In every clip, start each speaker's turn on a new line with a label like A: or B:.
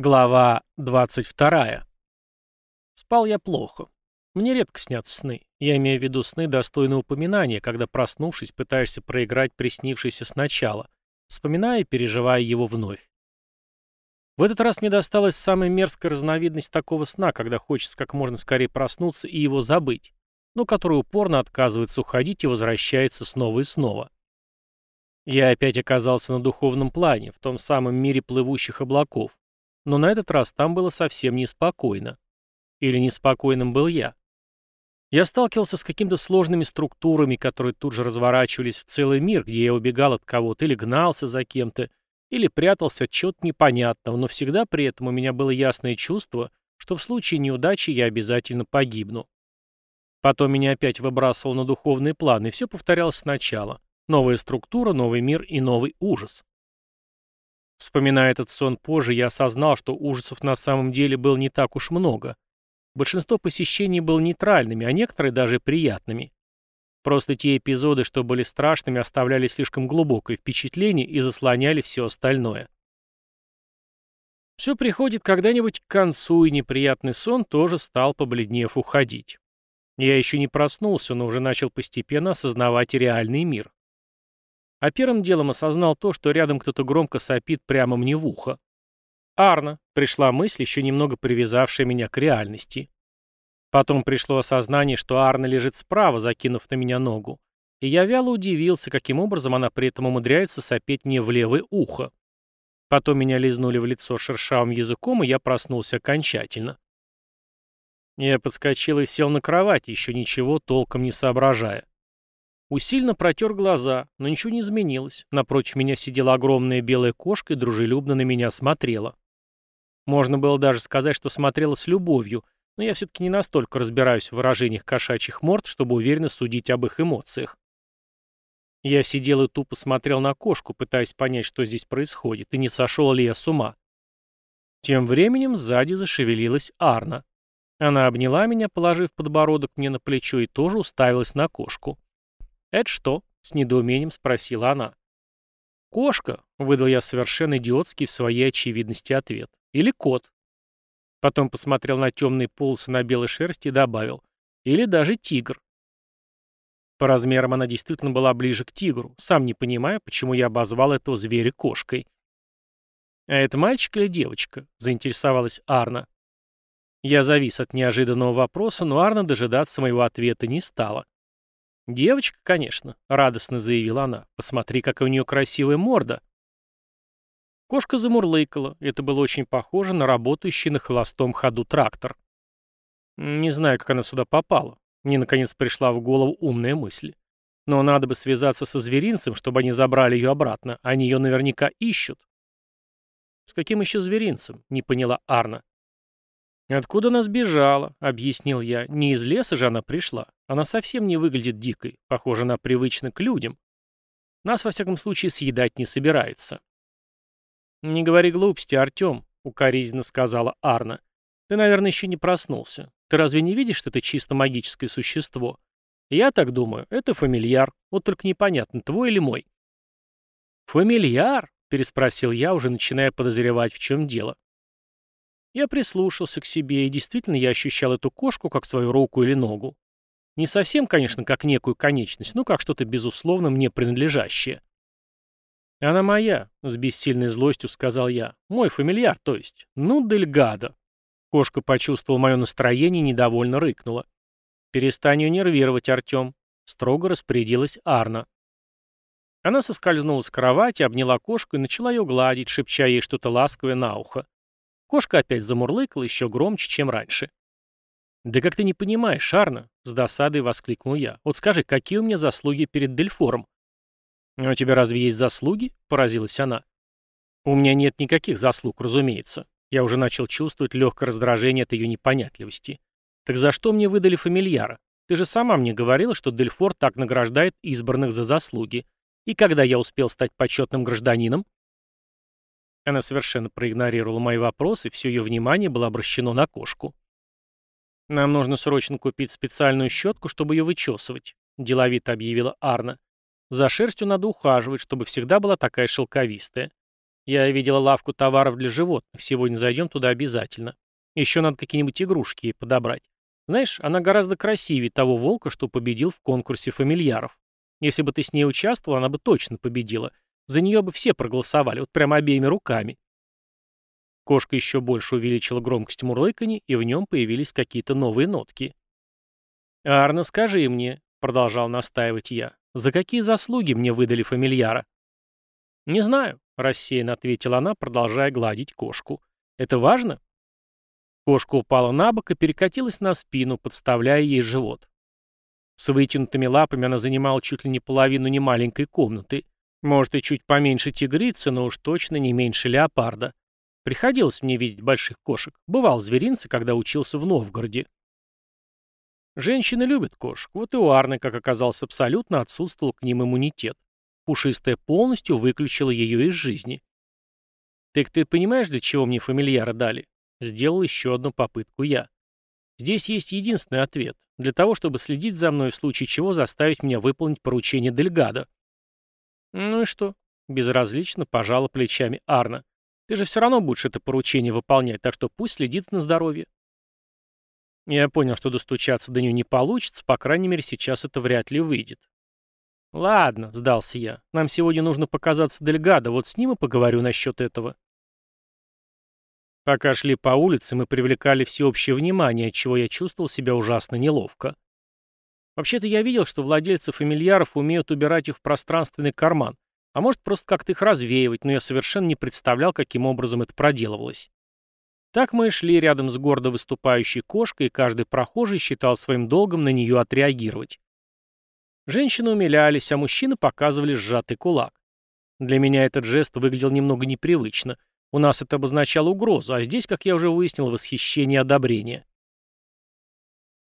A: Глава 22. Спал я плохо. Мне редко снятся сны. Я имею в виду сны, достойные упоминания, когда, проснувшись, пытаешься проиграть приснившийся сначала, вспоминая и переживая его вновь. В этот раз мне досталась самая мерзкая разновидность такого сна, когда хочется как можно скорее проснуться и его забыть, но который упорно отказывается уходить и возвращается снова и снова. Я опять оказался на духовном плане, в том самом мире плывущих облаков, но на этот раз там было совсем неспокойно. Или неспокойным был я. Я сталкивался с какими-то сложными структурами, которые тут же разворачивались в целый мир, где я убегал от кого-то или гнался за кем-то, или прятался от чего-то непонятного, но всегда при этом у меня было ясное чувство, что в случае неудачи я обязательно погибну. Потом меня опять выбрасывал на духовный план, и все повторялось сначала. Новая структура, новый мир и новый ужас. Вспоминая этот сон позже, я осознал, что ужасов на самом деле было не так уж много. Большинство посещений было нейтральными, а некоторые даже приятными. Просто те эпизоды, что были страшными, оставляли слишком глубокое впечатление и заслоняли все остальное. Все приходит когда-нибудь к концу, и неприятный сон тоже стал, побледнев, уходить. Я еще не проснулся, но уже начал постепенно осознавать реальный мир. А первым делом осознал то, что рядом кто-то громко сопит прямо мне в ухо. Арна, пришла мысль, еще немного привязавшая меня к реальности. Потом пришло осознание, что Арна лежит справа, закинув на меня ногу. И я вяло удивился, каким образом она при этом умудряется сопеть мне в левое ухо. Потом меня лизнули в лицо шершавым языком, и я проснулся окончательно. Я подскочил и сел на кровать, еще ничего толком не соображая. Усильно протер глаза, но ничего не изменилось. Напротив меня сидела огромная белая кошка и дружелюбно на меня смотрела. Можно было даже сказать, что смотрела с любовью, но я все-таки не настолько разбираюсь в выражениях кошачьих морд, чтобы уверенно судить об их эмоциях. Я сидел и тупо смотрел на кошку, пытаясь понять, что здесь происходит, и не сошел ли я с ума. Тем временем сзади зашевелилась Арна. Она обняла меня, положив подбородок мне на плечо, и тоже уставилась на кошку. «Это что?» — с недоумением спросила она. «Кошка», — выдал я совершенно идиотский в своей очевидности ответ. «Или кот». Потом посмотрел на темные полосы на белой шерсти и добавил. «Или даже тигр». По размерам она действительно была ближе к тигру, сам не понимая, почему я обозвал этого зверя кошкой. «А это мальчик или девочка?» — заинтересовалась Арна. Я завис от неожиданного вопроса, но Арна дожидаться моего ответа не стала. «Девочка, конечно», — радостно заявила она. «Посмотри, какая у нее красивая морда». Кошка замурлыкала. Это было очень похоже на работающий на холостом ходу трактор. Не знаю, как она сюда попала. Мне, наконец, пришла в голову умная мысль. Но надо бы связаться со зверинцем, чтобы они забрали ее обратно. Они ее наверняка ищут. «С каким еще зверинцем?» — не поняла Арна. «Откуда она сбежала?» — объяснил я. «Не из леса же она пришла. Она совсем не выглядит дикой. Похоже, она привычна к людям. Нас, во всяком случае, съедать не собирается». «Не говори глупости, Артем», — укоризненно сказала Арна. «Ты, наверное, еще не проснулся. Ты разве не видишь, что это чисто магическое существо? Я так думаю, это фамильяр. Вот только непонятно, твой или мой». «Фамильяр?» — переспросил я, уже начиная подозревать, в чем дело. Я прислушался к себе, и действительно я ощущал эту кошку как свою руку или ногу. Не совсем, конечно, как некую конечность, но как что-то безусловно мне принадлежащее. «Она моя», — с бессильной злостью сказал я. «Мой фамильяр, то есть. Ну, дельгадо». Кошка почувствовала мое настроение и недовольно рыкнула. «Перестань ее нервировать, Артем», — строго распорядилась Арна. Она соскользнула с кровати, обняла кошку и начала ее гладить, шепча ей что-то ласковое на ухо. Кошка опять замурлыкала еще громче, чем раньше. «Да как ты не понимаешь, Шарна?» — с досадой воскликнул я. «Вот скажи, какие у меня заслуги перед Дельфором?» «А «У тебя разве есть заслуги?» — поразилась она. «У меня нет никаких заслуг, разумеется. Я уже начал чувствовать легкое раздражение от ее непонятливости. Так за что мне выдали фамильяра? Ты же сама мне говорила, что Дельфор так награждает избранных за заслуги. И когда я успел стать почетным гражданином?» Она совершенно проигнорировала мои вопросы, все ее внимание было обращено на кошку. «Нам нужно срочно купить специальную щетку, чтобы ее вычесывать», — деловито объявила Арна. «За шерстью надо ухаживать, чтобы всегда была такая шелковистая. Я видела лавку товаров для животных. Сегодня зайдем туда обязательно. Еще надо какие-нибудь игрушки ей подобрать. Знаешь, она гораздо красивее того волка, что победил в конкурсе фамильяров. Если бы ты с ней участвовал, она бы точно победила. За нее бы все проголосовали, вот прямо обеими руками. Кошка еще больше увеличила громкость мурлыканья, и в нем появились какие-то новые нотки. «Арна, скажи мне», — продолжал настаивать я, — «за какие заслуги мне выдали фамильяра?» «Не знаю», — рассеянно ответила она, продолжая гладить кошку. «Это важно?» Кошка упала на бок и перекатилась на спину, подставляя ей живот. С вытянутыми лапами она занимала чуть ли не половину немаленькой комнаты. Может, и чуть поменьше тигрицы, но уж точно не меньше леопарда. Приходилось мне видеть больших кошек. Бывал зверинцы, когда учился в Новгороде. Женщины любят кошек. Вот и у Арны, как оказалось, абсолютно отсутствовал к ним иммунитет. Пушистая полностью выключила ее из жизни. «Так ты понимаешь, для чего мне фамильяра дали?» Сделал еще одну попытку я. Здесь есть единственный ответ. Для того, чтобы следить за мной, в случае чего заставить меня выполнить поручение Дельгада. «Ну и что?» — безразлично пожала плечами Арна. Ты же все равно будешь это поручение выполнять, так что пусть следит на здоровье. Я понял, что достучаться до нее не получится, по крайней мере, сейчас это вряд ли выйдет. «Ладно», — сдался я, — «нам сегодня нужно показаться Дельгадо, вот с ним и поговорю насчет этого». Пока шли по улице, мы привлекали всеобщее внимание, от чего я чувствовал себя ужасно неловко. Вообще-то я видел, что владельцы фамильяров умеют убирать их в пространственный карман, а может, просто как-то их развеивать, но я совершенно не представлял, каким образом это проделывалось. Так мы и шли рядом с гордо выступающей кошкой, и каждый прохожий считал своим долгом на нее отреагировать. Женщины умилялись, а мужчины показывали сжатый кулак. Для меня этот жест выглядел немного непривычно. У нас это обозначало угрозу, а здесь, как я уже выяснил, восхищение и одобрение.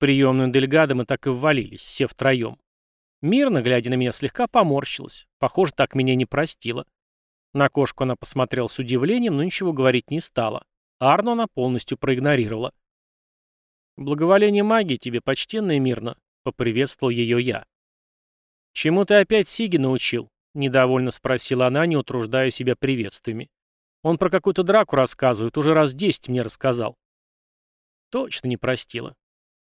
A: Приемную Дельгада мы так и ввалились, все втроем. Мирно, глядя на меня, слегка поморщилась. Похоже, так меня не простила. На кошку она посмотрела с удивлением, но ничего говорить не стала. Арну она полностью проигнорировала. «Благоволение магии тебе, почтенная мирно», — поприветствовал ее я. «Чему ты опять Сиги научил?» — недовольно спросила она, не утруждая себя приветствиями. «Он про какую-то драку рассказывает, уже раз десять мне рассказал». Точно не простила.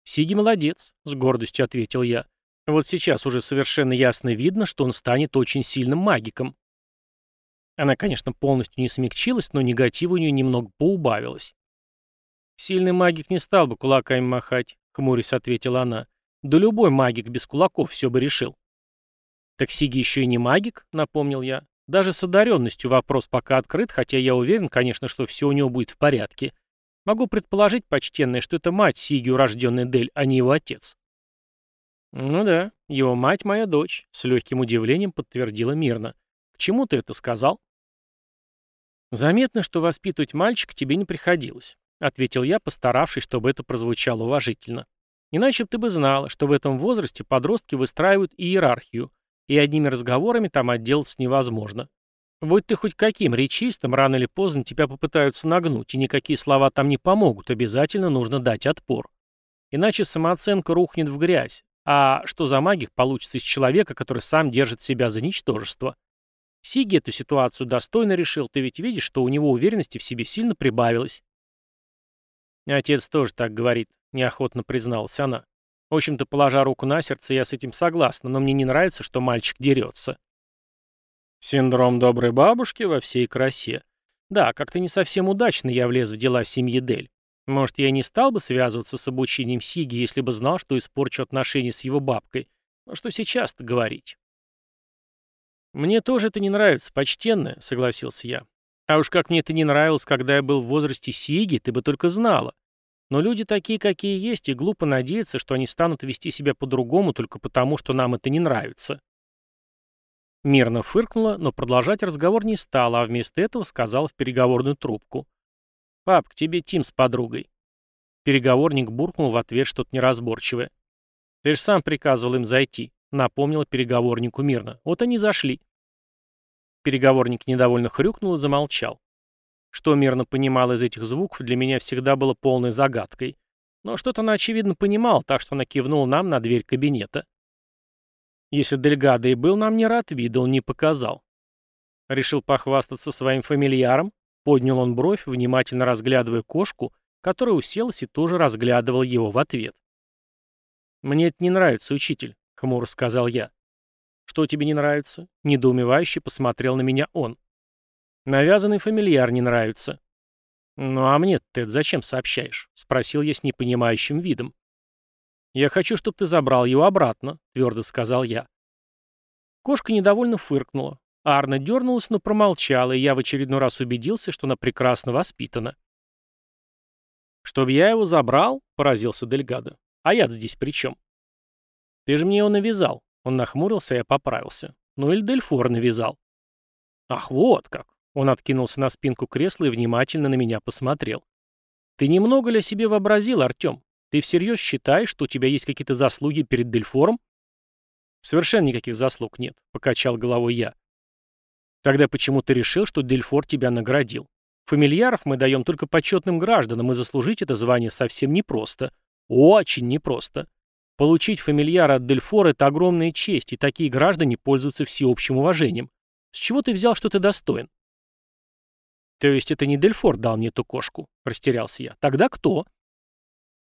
A: «Сиги молодец», — с гордостью ответил я. Вот сейчас уже совершенно ясно видно, что он станет очень сильным магиком. Она, конечно, полностью не смягчилась, но негатива у нее немного поубавилось. «Сильный магик не стал бы кулаками махать», — хмурясь ответила она. «Да любой магик без кулаков все бы решил». «Так Сиги еще и не магик», — напомнил я. «Даже с одаренностью вопрос пока открыт, хотя я уверен, конечно, что все у него будет в порядке. Могу предположить, почтенная, что это мать Сиги, урожденная Дель, а не его отец». «Ну да, его мать моя дочь», — с легким удивлением подтвердила мирно. «К чему ты это сказал?» «Заметно, что воспитывать мальчика тебе не приходилось», — ответил я, постаравшись, чтобы это прозвучало уважительно. «Иначе ты бы знала, что в этом возрасте подростки выстраивают иерархию, и одними разговорами там отделаться невозможно. Будь ты хоть каким речистым, рано или поздно тебя попытаются нагнуть, и никакие слова там не помогут, обязательно нужно дать отпор. Иначе самооценка рухнет в грязь, а что за магик получится из человека, который сам держит себя за ничтожество? Сиги эту ситуацию достойно решил, ты ведь видишь, что у него уверенности в себе сильно прибавилось. Отец тоже так говорит, неохотно призналась она. В общем-то, положа руку на сердце, я с этим согласна, но мне не нравится, что мальчик дерется. Синдром доброй бабушки во всей красе. Да, как-то не совсем удачно я влез в дела семьи Дель. Может, я не стал бы связываться с обучением Сиги, если бы знал, что испорчу отношения с его бабкой. Но что сейчас-то говорить? «Мне тоже это не нравится, почтенная», — согласился я. «А уж как мне это не нравилось, когда я был в возрасте Сиги, ты бы только знала. Но люди такие, какие есть, и глупо надеяться, что они станут вести себя по-другому только потому, что нам это не нравится». Мирно фыркнула, но продолжать разговор не стала, а вместо этого сказала в переговорную трубку. «Пап, к тебе Тим с подругой». Переговорник буркнул в ответ что-то неразборчивое. «Ты же сам приказывал им зайти», — напомнила переговорнику мирно. «Вот они зашли». Переговорник недовольно хрюкнул и замолчал. Что мирно понимал из этих звуков, для меня всегда было полной загадкой. Но что-то она, очевидно, понимала, так что она кивнула нам на дверь кабинета. Если Дельгадо и был нам не рад, вида он не показал. Решил похвастаться своим фамильяром? Поднял он бровь, внимательно разглядывая кошку, которая уселась и тоже разглядывал его в ответ. «Мне это не нравится, учитель», — хмуро сказал я. «Что тебе не нравится?» — недоумевающе посмотрел на меня он. «Навязанный фамильяр не нравится». «Ну а мне ты это зачем сообщаешь?» — спросил я с непонимающим видом. «Я хочу, чтобы ты забрал его обратно», — твердо сказал я. Кошка недовольно фыркнула. Арна дернулась, но промолчала, и я в очередной раз убедился, что она прекрасно воспитана. «Чтоб я его забрал?» — поразился Дельгадо. «А я здесь при чем?» «Ты же мне его навязал». Он нахмурился, а я поправился. «Ну или Дельфор навязал». «Ах, вот как!» Он откинулся на спинку кресла и внимательно на меня посмотрел. «Ты немного ли себе вообразил, Артем? Ты всерьез считаешь, что у тебя есть какие-то заслуги перед Дельфором?» «Совершенно никаких заслуг нет», — покачал головой я. «Тогда почему ты решил, что Дельфор тебя наградил? Фамильяров мы даем только почетным гражданам, и заслужить это звание совсем непросто. Очень непросто. Получить фамильяра от Дельфора — это огромная честь, и такие граждане пользуются всеобщим уважением. С чего ты взял, что ты достоин?» «То есть это не Дельфор дал мне эту кошку?» — растерялся я. «Тогда кто?»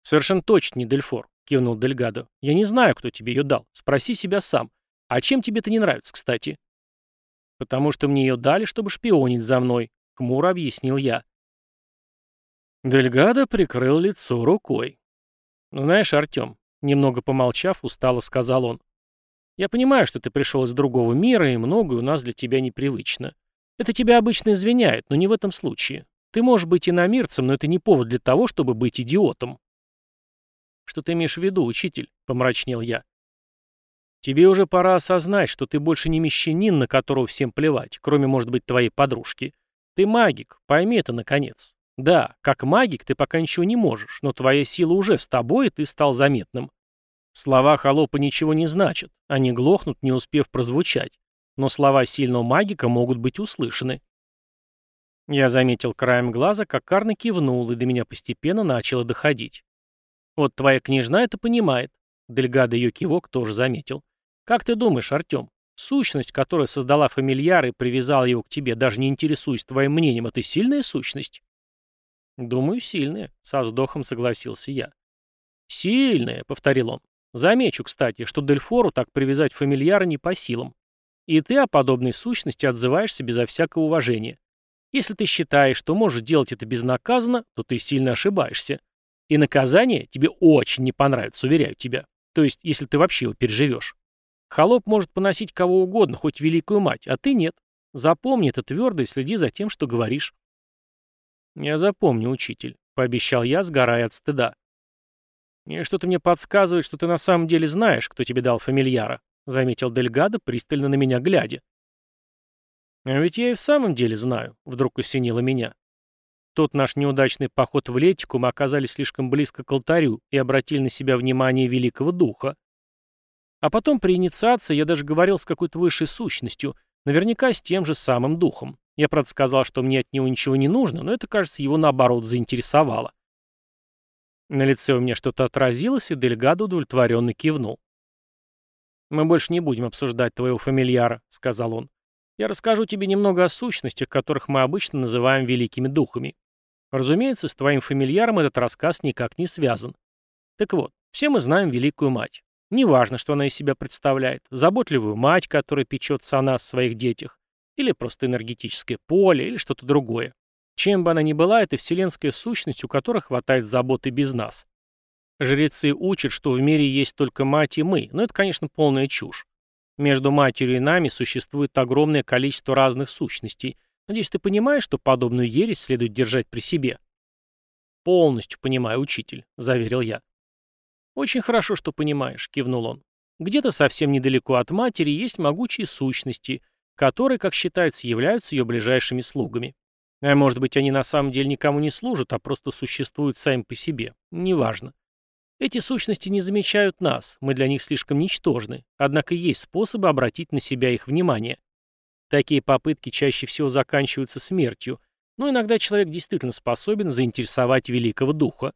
A: «Совершенно точно не Дельфор», — кивнул Дельгадо. «Я не знаю, кто тебе ее дал. Спроси себя сам. А чем тебе это не нравится, кстати?» «Потому что мне ее дали, чтобы шпионить за мной», — хмуро объяснил я. Дельгадо прикрыл лицо рукой. «Знаешь, Артем», — немного помолчав, устало сказал он, «я понимаю, что ты пришел из другого мира, и многое у нас для тебя непривычно. Это тебя обычно извиняет, но не в этом случае. Ты можешь быть иномирцем, но это не повод для того, чтобы быть идиотом». «Что ты имеешь в виду, учитель?» — помрачнел я. «Тебе уже пора осознать, что ты больше не мещанин, на которого всем плевать, кроме, может быть, твоей подружки. Ты магик, пойми это, наконец. Да, как магик ты пока ничего не можешь, но твоя сила уже с тобой, и ты стал заметным. Слова холопа ничего не значат, они глохнут, не успев прозвучать. Но слова сильного магика могут быть услышаны. Я заметил краем глаза, как Карна кивнул, и до меня постепенно начало доходить. Вот твоя княжна это понимает. Дельгадо ее кивок тоже заметил. Как ты думаешь, Артем, сущность, которая создала фамильяр и привязала его к тебе, даже не интересуясь твоим мнением, это сильная сущность? Думаю, сильная, со вздохом согласился я. Сильная, повторил он. Замечу, кстати, что Дельфору так привязать фамильяра не по силам. И ты о подобной сущности отзываешься безо всякого уважения. Если ты считаешь, что можешь делать это безнаказанно, то ты сильно ошибаешься. И наказание тебе очень не понравится, уверяю тебя. То есть, если ты вообще его переживешь. Холоп может поносить кого угодно, хоть великую мать, а ты нет. Запомни это твердо и следи за тем, что говоришь. Я запомню, учитель, пообещал я, сгорая от стыда. И что-то мне подсказывает, что ты на самом деле знаешь, кто тебе дал фамильяра, заметил Дельгадо, пристально на меня глядя. А ведь я и в самом деле знаю, вдруг осенило меня. Тот наш неудачный поход в Летику мы оказались слишком близко к алтарю и обратили на себя внимание Великого Духа. А потом при инициации я даже говорил с какой-то высшей сущностью, наверняка с тем же самым духом. Я, правда, сказал, что мне от него ничего не нужно, но это, кажется, его наоборот заинтересовало. На лице у меня что-то отразилось, и Дельгадо удовлетворенно кивнул. «Мы больше не будем обсуждать твоего фамильяра», — сказал он. «Я расскажу тебе немного о сущностях, которых мы обычно называем великими духами. Разумеется, с твоим фамильяром этот рассказ никак не связан. Так вот, все мы знаем Великую Мать. Неважно, что она из себя представляет. Заботливую мать, которая печется о нас, своих детях. Или просто энергетическое поле, или что-то другое. Чем бы она ни была, это вселенская сущность, у которой хватает заботы без нас. Жрецы учат, что в мире есть только мать и мы, но это, конечно, полная чушь. Между матерью и нами существует огромное количество разных сущностей – Надеюсь, ты понимаешь, что подобную ересь следует держать при себе?» «Полностью понимаю, учитель», — заверил я. «Очень хорошо, что понимаешь», — кивнул он. «Где-то совсем недалеко от матери есть могучие сущности, которые, как считается, являются ее ближайшими слугами. А может быть, они на самом деле никому не служат, а просто существуют сами по себе. Неважно. Эти сущности не замечают нас, мы для них слишком ничтожны, однако есть способы обратить на себя их внимание. Такие попытки чаще всего заканчиваются смертью, но иногда человек действительно способен заинтересовать великого духа.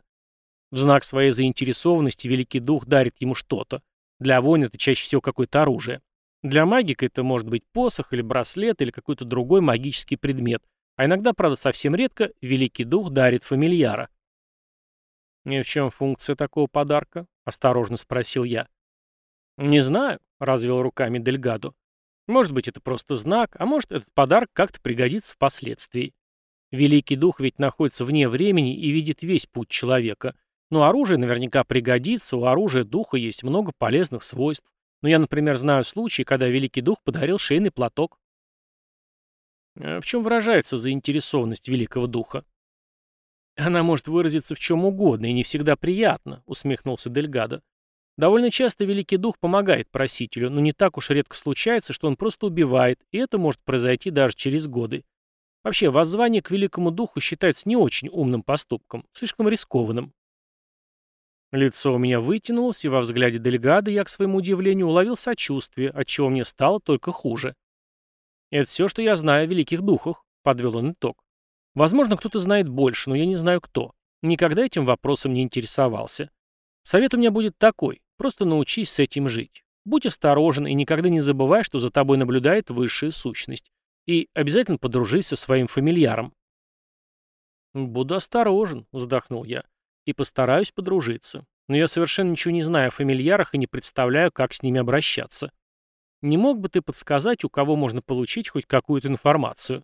A: В знак своей заинтересованности великий дух дарит ему что-то. Для воина это чаще всего какое-то оружие. Для магика это может быть посох или браслет или какой-то другой магический предмет, а иногда, правда, совсем редко, Великий Дух дарит фамильяра. «И в чем функция такого подарка?» — осторожно спросил я. «Не знаю», — развел руками Дельгадо. «Может быть, это просто знак, а может, этот подарок как-то пригодится впоследствии. Великий Дух ведь находится вне времени и видит весь путь человека. Но оружие наверняка пригодится, у оружия Духа есть много полезных свойств. Но я, например, знаю случаи, когда Великий Дух подарил шейный платок. А в чем выражается заинтересованность Великого Духа? Она может выразиться в чем угодно и не всегда приятно, усмехнулся Дельгадо. Довольно часто Великий Дух помогает просителю, но не так уж редко случается, что он просто убивает, и это может произойти даже через годы. Вообще, воззвание к Великому Духу считается не очень умным поступком, слишком рискованным. Лицо у меня вытянулось, и во взгляде Дельгада я, к своему удивлению, уловил сочувствие, отчего мне стало только хуже. «Это все, что я знаю о великих духах», — подвел он итог. «Возможно, кто-то знает больше, но я не знаю кто. Никогда этим вопросом не интересовался. Совет у меня будет такой. Просто научись с этим жить. Будь осторожен и никогда не забывай, что за тобой наблюдает высшая сущность. И обязательно подружись со своим фамильяром. «Буду осторожен», — вздохнул я, — «и постараюсь подружиться. Но я совершенно ничего не знаю о фамильярах и не представляю, как с ними обращаться. Не мог бы ты подсказать, у кого можно получить хоть какую-то информацию?»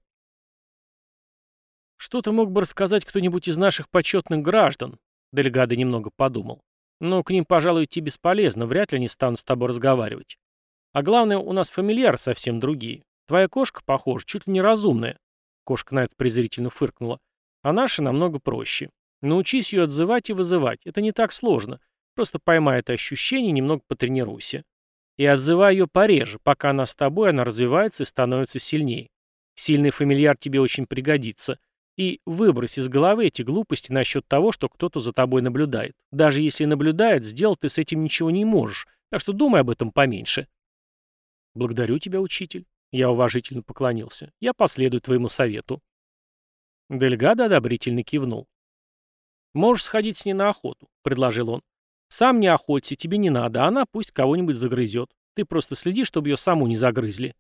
A: «Что-то мог бы рассказать кто-нибудь из наших почетных граждан», — Дельгадо немного подумал. Но к ним, пожалуй, идти бесполезно, вряд ли они станут с тобой разговаривать. А главное, у нас фамильяры совсем другие. Твоя кошка, похоже, чуть ли не разумная. Кошка на это презрительно фыркнула. А наша намного проще. Научись ее отзывать и вызывать. Это не так сложно. Просто поймай это ощущение немного потренируйся. И отзывай ее пореже. Пока она с тобой, она развивается и становится сильнее. Сильный фамильяр тебе очень пригодится. И выбрось из головы эти глупости насчет того, что кто-то за тобой наблюдает. Даже если наблюдает, сделать ты с этим ничего не можешь, так что думай об этом поменьше. Благодарю тебя, учитель. Я уважительно поклонился. Я последую твоему совету. Дельгадо одобрительно кивнул. «Можешь сходить с ней на охоту», — предложил он. «Сам не охоться, тебе не надо, она пусть кого-нибудь загрызет. Ты просто следи, чтобы ее саму не загрызли».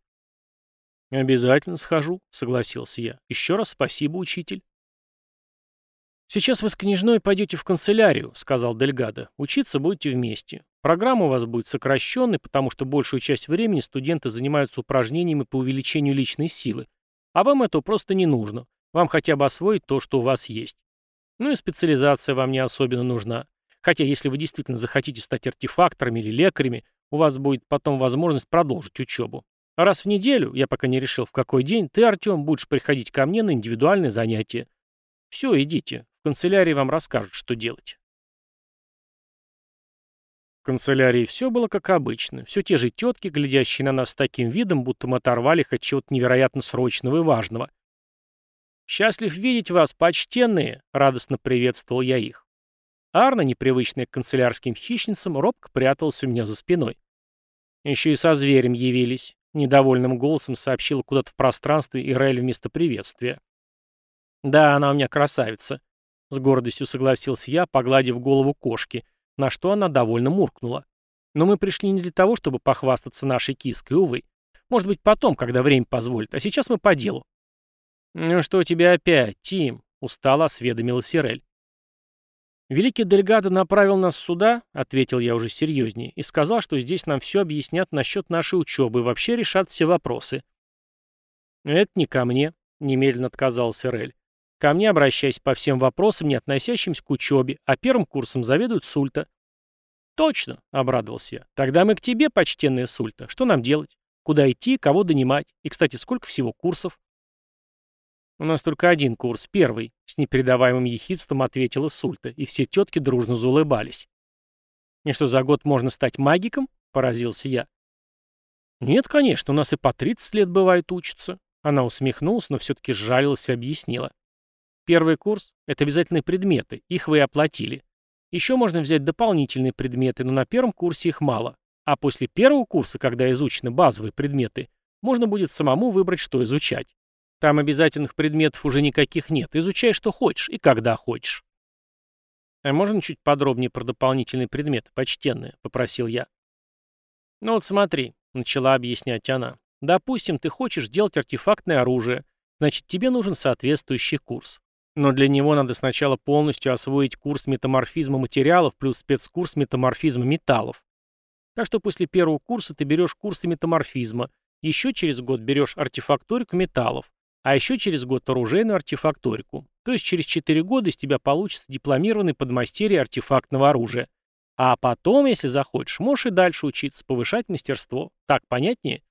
A: «Обязательно схожу», — согласился я. «Еще раз спасибо, учитель». «Сейчас вы с княжной пойдете в канцелярию», — сказал Дельгадо. «Учиться будете вместе. Программа у вас будет сокращенной, потому что большую часть времени студенты занимаются упражнениями по увеличению личной силы. А вам этого просто не нужно. Вам хотя бы освоить то, что у вас есть. Ну и специализация вам не особенно нужна. Хотя, если вы действительно захотите стать артефакторами или лекарями, у вас будет потом возможность продолжить учебу. Раз в неделю, я пока не решил в какой день, ты, Артем, будешь приходить ко мне на индивидуальные занятия. Все, идите. В канцелярии вам расскажут, что делать. В канцелярии все было как обычно. Все те же тетки, глядящие на нас с таким видом, будто мы оторвали их от чего-то невероятно срочного и важного. «Счастлив видеть вас, почтенные!» — радостно приветствовал я их. Арна, непривычная к канцелярским хищницам, робко пряталась у меня за спиной. Еще и со зверем явились. Недовольным голосом сообщила куда-то в пространстве Ирель вместо приветствия. «Да, она у меня красавица», — с гордостью согласился я, погладив голову кошки, на что она довольно муркнула. «Но мы пришли не для того, чтобы похвастаться нашей киской, увы. Может быть, потом, когда время позволит, а сейчас мы по делу». «Ну что у тебя опять, Тим?» — устало осведомилась Ирель. «Великий Дельгадо направил нас сюда», — ответил я уже серьезнее, и сказал, что здесь нам все объяснят насчет нашей учебы и вообще решат все вопросы. «Это не ко мне», — немедленно отказался Рель. «Ко мне обращайся по всем вопросам, не относящимся к учебе, а первым курсом заведует Сульта». «Точно», — обрадовался я. «Тогда мы к тебе, почтенная Сульта. Что нам делать? Куда идти, кого донимать? И, кстати, сколько всего курсов?» «У нас только один курс, первый», — с непередаваемым ехидством ответила Сульта, и все тетки дружно заулыбались. «И что, за год можно стать магиком?» — поразился я. «Нет, конечно, у нас и по 30 лет бывает учатся». Она усмехнулась, но все-таки сжалилась и объяснила. «Первый курс — это обязательные предметы, их вы и оплатили. Еще можно взять дополнительные предметы, но на первом курсе их мало. А после первого курса, когда изучены базовые предметы, можно будет самому выбрать, что изучать. Там обязательных предметов уже никаких нет. Изучай, что хочешь и когда хочешь. «А можно чуть подробнее про дополнительные предметы, почтенные?» — попросил я. «Ну вот смотри, — начала объяснять она. «Допустим, ты хочешь делать артефактное оружие, значит, тебе нужен соответствующий курс. Но для него надо сначала полностью освоить курс метаморфизма материалов плюс спецкурс метаморфизма металлов. Так что после первого курса ты берешь курсы метаморфизма, еще через год берешь артефакторику металлов, а еще через год оружейную артефакторику. То есть через 4 года из тебя получится дипломированный подмастерье артефактного оружия. А потом, если захочешь, можешь и дальше учиться, повышать мастерство. Так понятнее?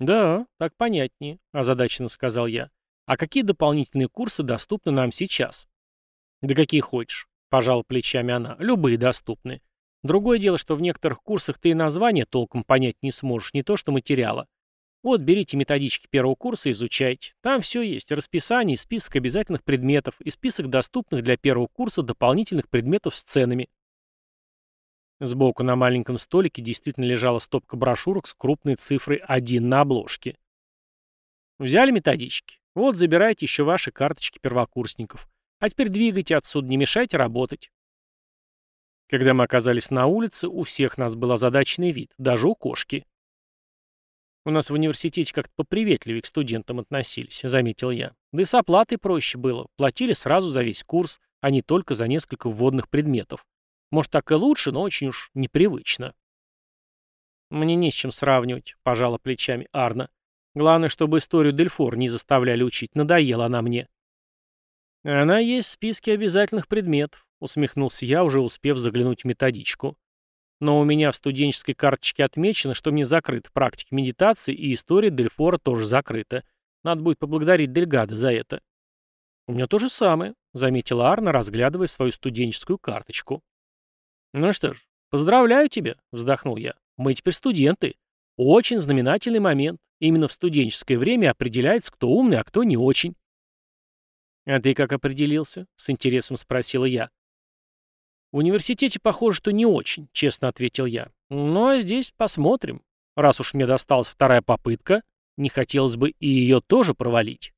A: Да, так понятнее, озадаченно сказал я. А какие дополнительные курсы доступны нам сейчас? Да какие хочешь, пожал плечами она. Любые доступны. Другое дело, что в некоторых курсах ты и название толком понять не сможешь, не то что материала. Вот берите методички первого курса изучайте. Там все есть. Расписание, список обязательных предметов и список доступных для первого курса дополнительных предметов с ценами. Сбоку на маленьком столике действительно лежала стопка брошюрок с крупной цифрой 1 на обложке. Взяли методички. Вот забирайте еще ваши карточки первокурсников. А теперь двигайте отсюда, не мешайте работать. Когда мы оказались на улице, у всех нас был озадаченный вид, даже у кошки. У нас в университете как-то поприветливее к студентам относились, заметил я. Да и с оплатой проще было. Платили сразу за весь курс, а не только за несколько вводных предметов. Может, так и лучше, но очень уж непривычно. Мне не с чем сравнивать, пожала плечами Арна. Главное, чтобы историю Дельфор не заставляли учить. Надоела она мне. Она есть в списке обязательных предметов, усмехнулся я, уже успев заглянуть в методичку. Но у меня в студенческой карточке отмечено, что мне закрыта практика медитации, и история Дельфора тоже закрыта. Надо будет поблагодарить Дельгада за это. У меня то же самое, заметила Арна, разглядывая свою студенческую карточку. Ну что ж, поздравляю тебя, вздохнул я. Мы теперь студенты. Очень знаменательный момент. Именно в студенческое время определяется, кто умный, а кто не очень. «А ты как определился?» — с интересом спросила я. «В университете, похоже, что не очень», — честно ответил я. «Но здесь посмотрим. Раз уж мне досталась вторая попытка, не хотелось бы и ее тоже провалить».